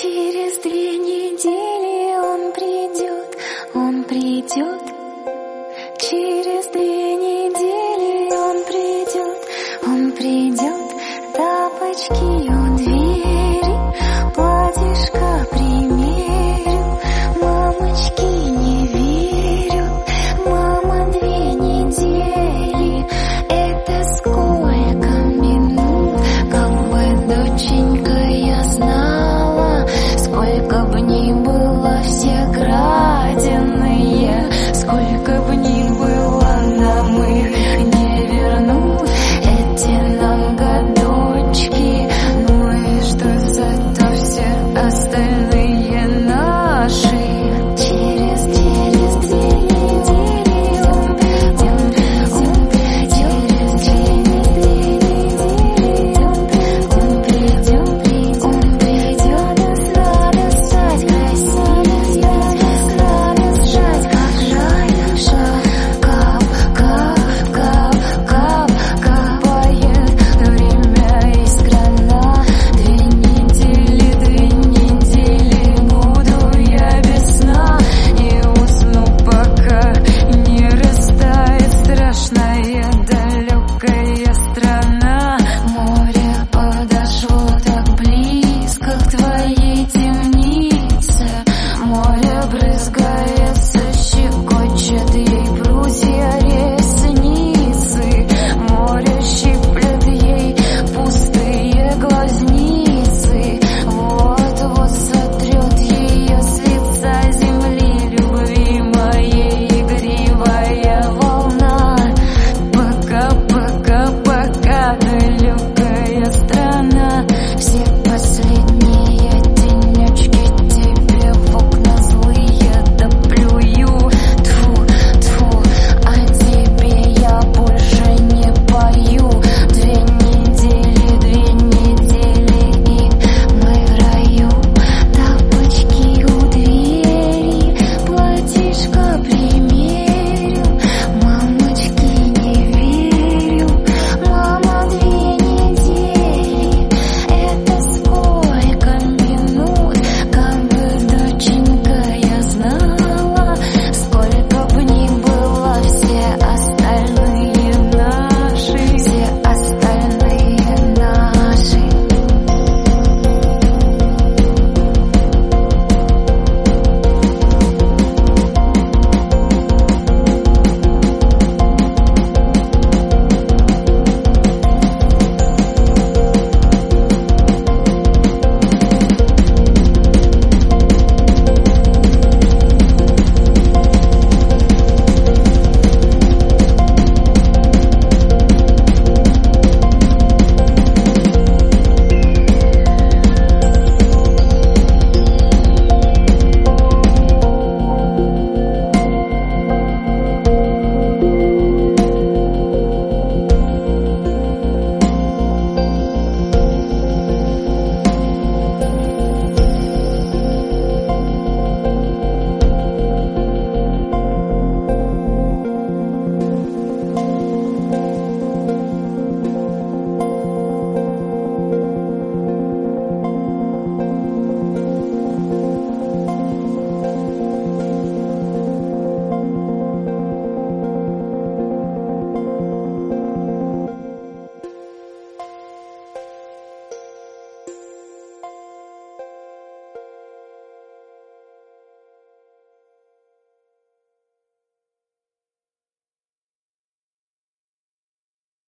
Через две недели он придет, он придет. Через две недели он придет, он придет. Тапочки он